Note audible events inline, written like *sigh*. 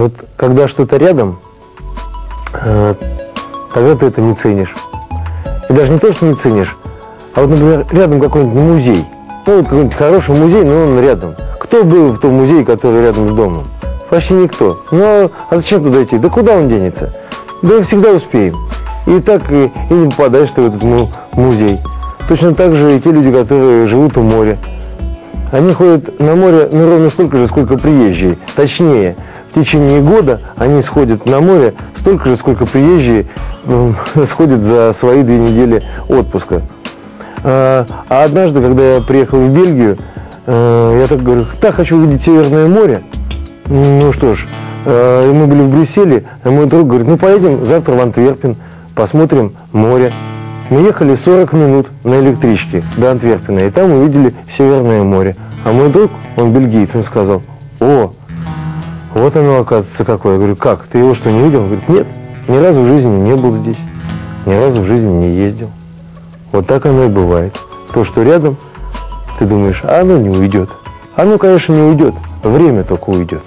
Вот когда что-то рядом, э, тогда ты это не ценишь. И даже не то, что не ценишь, а вот, например, рядом какой-нибудь музей. Ну, вот какой-нибудь хороший музей, но он рядом. Кто был в том музее, который рядом с домом? Почти никто. Ну, а зачем туда идти? Да куда он денется? Да всегда успеем. И так и, и не попадаешь ты в этот му- музей. Точно так же и те люди, которые живут у моря. Они ходят на море ну, ровно столько же, сколько приезжие. Точнее, в течение года они сходят на море столько же, сколько приезжие ну, *laughs* сходят за свои две недели отпуска. А, а однажды, когда я приехал в Бельгию, э, я так говорю, так хочу увидеть Северное море. Ну что ж, э, мы были в Брюсселе, и мой друг говорит, ну поедем завтра в Антверпен, посмотрим море. Мы ехали 40 минут на электричке до Антверпена, и там увидели Северное море. А мой друг, он бельгиец, он сказал, о, вот оно оказывается какое. Я говорю, как, ты его что, не видел? Он говорит, нет, ни разу в жизни не был здесь, ни разу в жизни не ездил. Вот так оно и бывает. То, что рядом, ты думаешь, а оно не уйдет. Оно, конечно, не уйдет, время только уйдет.